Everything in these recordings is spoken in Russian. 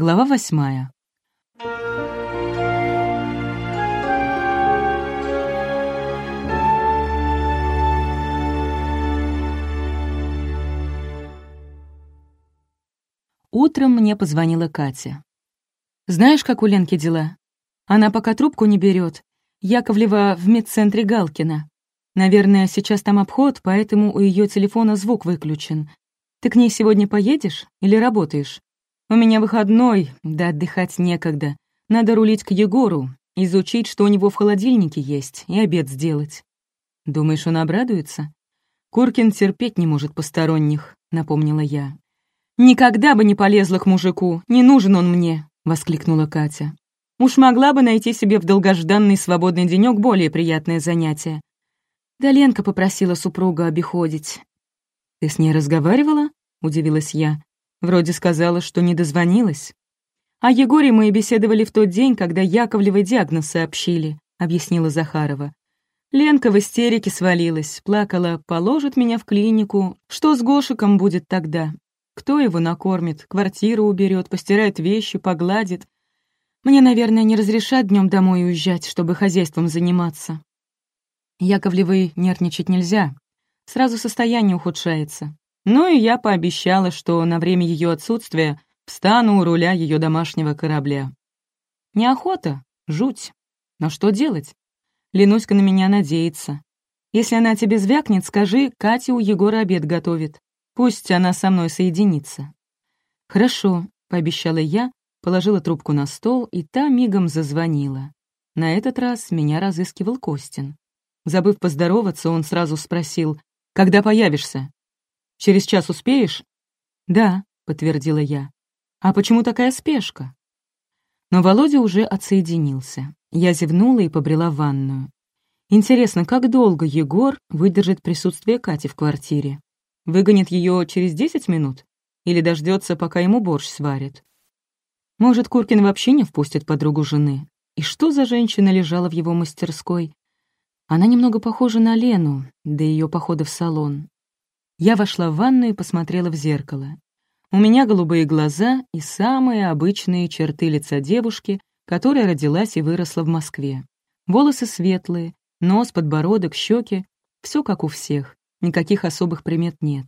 Глава восьмая. Утром мне позвонила Катя. «Знаешь, как у Ленки дела? Она пока трубку не берет. Яковлева в медцентре Галкина. Наверное, сейчас там обход, поэтому у ее телефона звук выключен. Ты к ней сегодня поедешь или работаешь? У меня выходной, да отдыхать некогда. Надо рулить к Егору, изучить, что у него в холодильнике есть, и обед сделать. Думаешь, он обрадуется? Куркин терпеть не может посторонних, напомнила я. «Никогда бы не полезла к мужику, не нужен он мне», — воскликнула Катя. «Уж могла бы найти себе в долгожданный свободный денек более приятное занятие». Да Ленка попросила супруга обиходить. «Ты с ней разговаривала?» — удивилась я. «Вроде сказала, что не дозвонилась». «О Егоре мы беседовали в тот день, когда Яковлевой диагноз сообщили», — объяснила Захарова. Ленка в истерике свалилась, плакала, положит меня в клинику. Что с Гошиком будет тогда? Кто его накормит, квартиру уберет, постирает вещи, погладит? Мне, наверное, не разрешат днем домой уезжать, чтобы хозяйством заниматься. Яковлевой нервничать нельзя, сразу состояние ухудшается. Ну и я пообещала, что на время ее отсутствия встану у руля ее домашнего корабля. Неохота, жуть. Но что делать? Ленуська на меня надеется. Если она тебе звякнет, скажи, Катя у Егора обед готовит. Пусть она со мной соединится. Хорошо, пообещала я, положила трубку на стол, и та мигом зазвонила. На этот раз меня разыскивал Костин. Забыв поздороваться, он сразу спросил, когда появишься? Через час успеешь?» «Да», — подтвердила я. «А почему такая спешка?» Но Володя уже отсоединился. Я зевнула и побрела в ванную. Интересно, как долго Егор выдержит присутствие Кати в квартире? Выгонит ее через десять минут? Или дождется, пока ему борщ сварит? Может, Куркин вообще не впустит подругу жены? И что за женщина лежала в его мастерской? Она немного похожа на Лену, до ее похода в салон. Я вошла в ванну и посмотрела в зеркало. У меня голубые глаза и самые обычные черты лица девушки, которая родилась и выросла в Москве. Волосы светлые, нос, подбородок, щеки — все как у всех, никаких особых примет нет.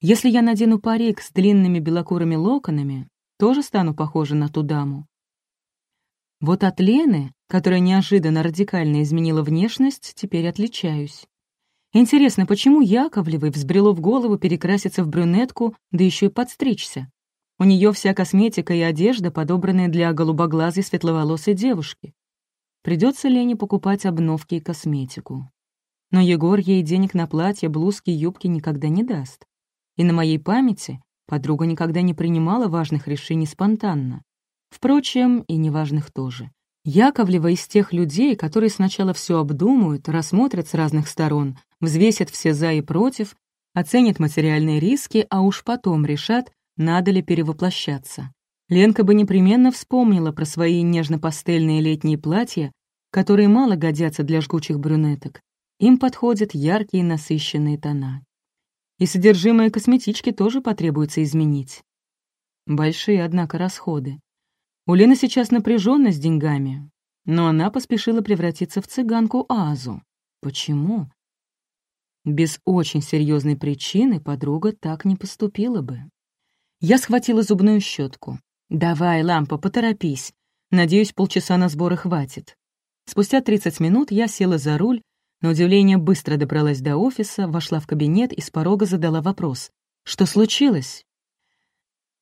Если я надену парик с длинными белокурыми локонами, тоже стану похожа на ту даму. Вот от Лены, которая неожиданно радикально изменила внешность, теперь отличаюсь. Интересно, почему Яковлевой взбрело в голову перекраситься в брюнетку, да еще и подстричься? У нее вся косметика и одежда, подобранные для голубоглазой светловолосой девушки. Придется Лене покупать обновки и косметику. Но Егор ей денег на платье, блузки, юбки никогда не даст. И на моей памяти подруга никогда не принимала важных решений спонтанно. Впрочем, и неважных тоже. Яковлева из тех людей, которые сначала все обдумают, рассмотрят с разных сторон, взвесят все «за» и «против», оценят материальные риски, а уж потом решат, надо ли перевоплощаться. Ленка бы непременно вспомнила про свои нежно-пастельные летние платья, которые мало годятся для жгучих брюнеток. Им подходят яркие насыщенные тона. И содержимое косметички тоже потребуется изменить. Большие, однако, расходы. У Лены сейчас напряженно с деньгами, но она поспешила превратиться в цыганку Азу. Почему? Без очень серьезной причины подруга так не поступила бы. Я схватила зубную щетку. «Давай, лампа, поторопись. Надеюсь, полчаса на сборы хватит». Спустя 30 минут я села за руль, на удивление быстро добралась до офиса, вошла в кабинет и с порога задала вопрос. «Что случилось?»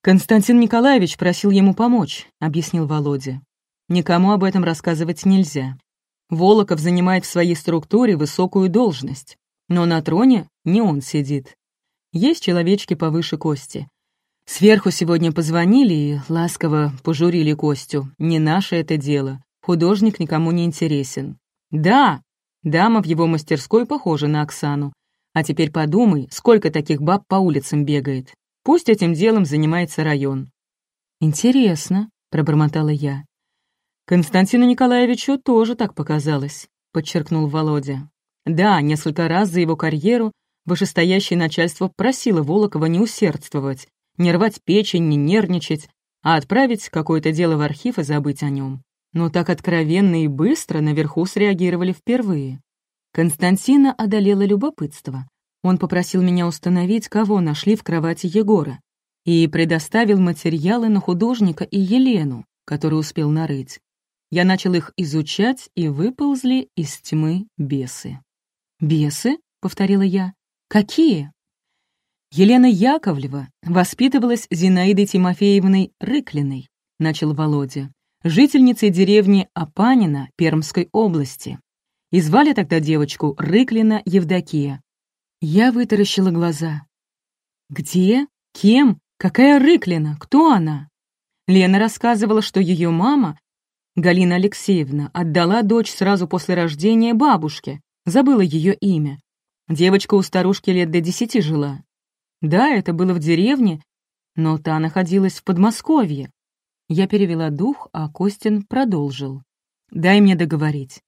«Константин Николаевич просил ему помочь», — объяснил Володя. «Никому об этом рассказывать нельзя. Волоков занимает в своей структуре высокую должность, но на троне не он сидит. Есть человечки повыше Кости. Сверху сегодня позвонили и ласково пожурили Костю. Не наше это дело. Художник никому не интересен. Да, дама в его мастерской похожа на Оксану. А теперь подумай, сколько таких баб по улицам бегает. Пусть этим делом занимается район». «Интересно», — пробормотала я. «Константину Николаевичу тоже так показалось», — подчеркнул Володя. «Да, несколько раз за его карьеру вышестоящее начальство просило Волокова не усердствовать, не рвать печень, не нервничать, а отправить какое-то дело в архив и забыть о нем. Но так откровенно и быстро наверху среагировали впервые. Константина одолело любопытство. Он попросил меня установить, кого нашли в кровати Егора, и предоставил материалы на художника и Елену, который успел нарыть. Я начал их изучать, и выползли из тьмы бесы. «Бесы?» — повторила я. «Какие?» Елена Яковлева воспитывалась Зинаидой Тимофеевной Рыклиной, начал Володя, жительницей деревни Апанина Пермской области. И звали тогда девочку Рыклина Евдокия. Я вытаращила глаза. «Где? Кем? Какая Рыклина? Кто она?» Лена рассказывала, что ее мама, Галина Алексеевна, отдала дочь сразу после рождения бабушке, забыла ее имя. Девочка у старушки лет до десяти жила. Да, это было в деревне, но та находилась в Подмосковье. Я перевела дух, а Костин продолжил. «Дай мне договорить.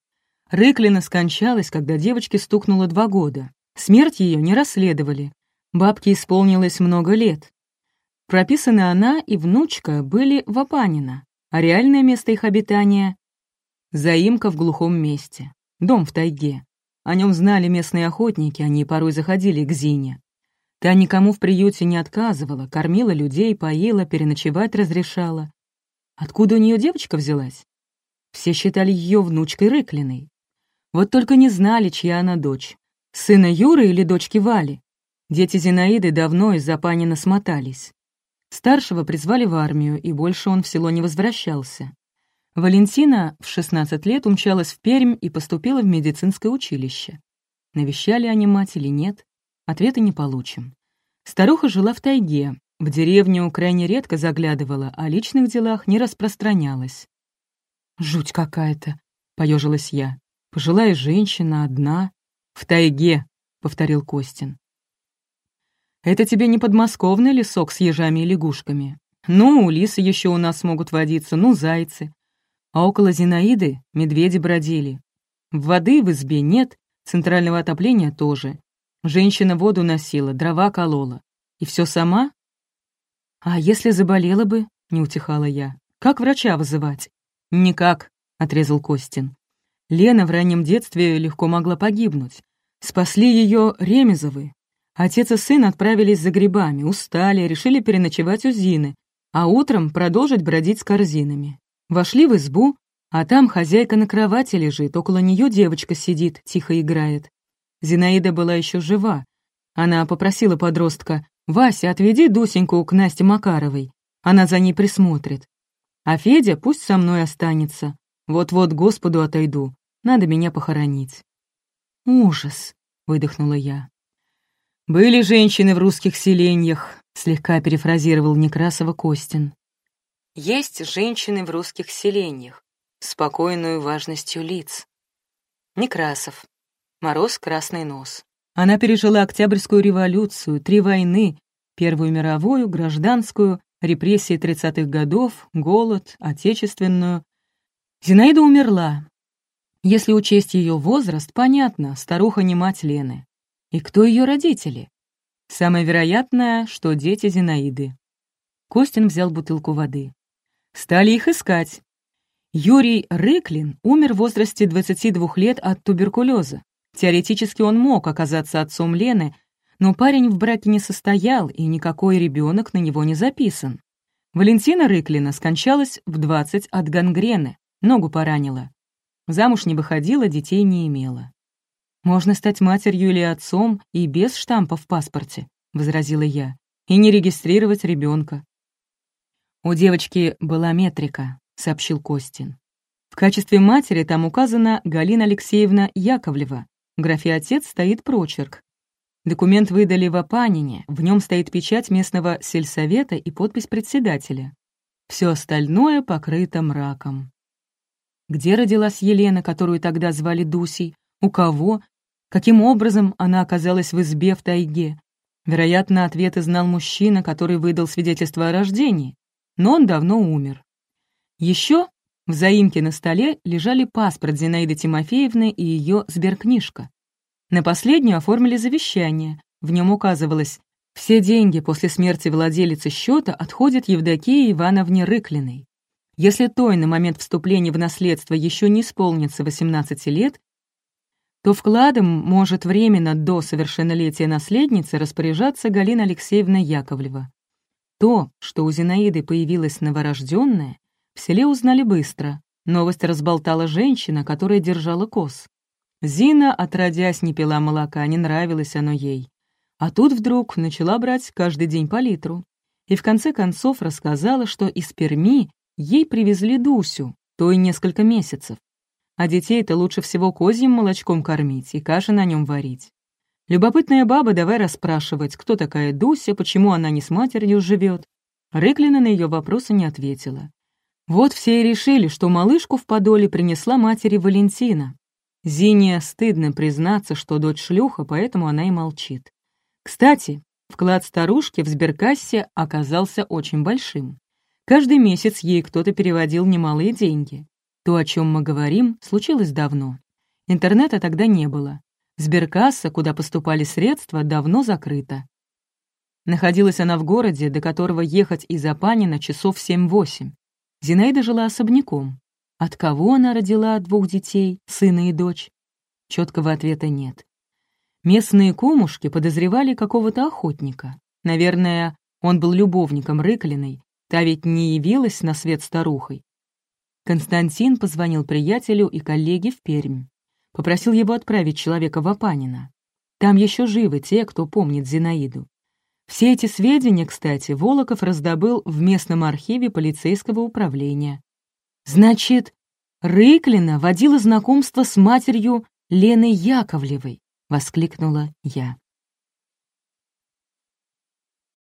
Рыклина скончалась, когда девочке стукнуло два года. Смерть ее не расследовали. Бабке исполнилось много лет. Прописаны она и внучка были в Апанина, а реальное место их обитания — заимка в глухом месте, дом в тайге. О нем знали местные охотники, они порой заходили к Зине. Та никому в приюте не отказывала, кормила людей, поила, переночевать разрешала. Откуда у нее девочка взялась? Все считали ее внучкой Рыклиной. Вот только не знали, чья она дочь. Сына Юры или дочки Вали. Дети Зинаиды давно из-за Панина смотались. Старшего призвали в армию, и больше он в село не возвращался. Валентина в 16 лет умчалась в Пермь и поступила в медицинское училище. Навещали они мать или нет, ответа не получим. Старуха жила в тайге, в деревню крайне редко заглядывала, о личных делах не распространялась. «Жуть какая-то», — поежилась я. Пожилая женщина, одна. В тайге, — повторил Костин. Это тебе не подмосковный лесок с ежами и лягушками. Ну, лисы еще у нас могут водиться, ну, зайцы. А около Зинаиды медведи бродили. Воды в избе нет, центрального отопления тоже. Женщина воду носила, дрова колола. И все сама? А если заболела бы, не утихала я. Как врача вызывать? Никак, отрезал Костин. Лена в раннем детстве легко могла погибнуть. Спасли ее Ремезовы. Отец и сын отправились за грибами, устали, решили переночевать у Зины, а утром продолжить бродить с корзинами. Вошли в избу, а там хозяйка на кровати лежит, около нее девочка сидит, тихо играет. Зинаида была еще жива. Она попросила подростка, «Вася, отведи Дусеньку к Насте Макаровой, она за ней присмотрит. А Федя пусть со мной останется, вот-вот Господу отойду, надо меня похоронить». «Ужас!» — выдохнула я. «Были женщины в русских селениях», — слегка перефразировал Некрасова Костин. «Есть женщины в русских селениях, спокойную важностью лиц». Некрасов. Мороз, красный нос. Она пережила Октябрьскую революцию, три войны, Первую мировую, гражданскую, репрессии 30-х годов, голод, отечественную. Зинаида умерла, если учесть ее возраст, понятно, старуха не мать Лены. И кто ее родители? Самое вероятное, что дети Зинаиды. Костин взял бутылку воды. Стали их искать. Юрий Рыклин умер в возрасте 22 лет от туберкулеза. Теоретически он мог оказаться отцом Лены, но парень в браке не состоял, и никакой ребенок на него не записан. Валентина Рыклина скончалась в 20 от гангрены, ногу поранила. Замуж не выходила, детей не имела. «Можно стать матерью или отцом и без штампа в паспорте», — возразила я, «и не регистрировать ребенка. «У девочки была метрика», — сообщил Костин. «В качестве матери там указана Галина Алексеевна Яковлева. В графе «Отец» стоит прочерк. Документ выдали в Апанине, в нем стоит печать местного сельсовета и подпись председателя. Все остальное покрыто мраком. Где родилась Елена, которую тогда звали Дусей? У кого? Каким образом она оказалась в избе в тайге? Вероятно, ответы знал мужчина, который выдал свидетельство о рождении, но он давно умер. Еще в заимке на столе лежали паспорт Зинаиды Тимофеевны и ее сберкнижка. На последнюю оформили завещание. В нем указывалось Все деньги после смерти владелицы счета отходят Евдокии Ивановне Рыклиной. Если той на момент вступления в наследство еще не исполнится 18 лет, то вкладом может временно до совершеннолетия наследницы распоряжаться Галина Алексеевна Яковлева. То, что у Зинаиды появилась новорожденная, в селе узнали быстро. Новость разболтала женщина, которая держала коз. Зина, отродясь, не пила молока, не нравилось оно ей. А тут вдруг начала брать каждый день по литру. И в конце концов рассказала, что из Перми ей привезли Дусю, то и несколько месяцев. А детей-то лучше всего козьим молочком кормить и каши на нем варить. Любопытная баба давай расспрашивать, кто такая Дуся, почему она не с матерью живет. Рыклина на ее вопросы не ответила. Вот все и решили, что малышку в подоле принесла матери Валентина. Зине стыдно признаться, что дочь шлюха, поэтому она и молчит. Кстати, вклад старушки в сберкассе оказался очень большим. Каждый месяц ей кто-то переводил немалые деньги. То, о чем мы говорим, случилось давно. Интернета тогда не было. Сберкасса, куда поступали средства, давно закрыта. Находилась она в городе, до которого ехать из Апанина часов 7-8. Зинаида жила особняком. От кого она родила двух детей, сына и дочь? Четкого ответа нет. Местные кумушки подозревали какого-то охотника. Наверное, он был любовником Рыклиной, та ведь не явилась на свет старухой. Константин позвонил приятелю и коллеге в Пермь. Попросил его отправить человека в Апанина. Там еще живы те, кто помнит Зинаиду. Все эти сведения, кстати, Волоков раздобыл в местном архиве полицейского управления. Значит, Рыклина водила знакомство с матерью Лены Яковлевой. — воскликнула я.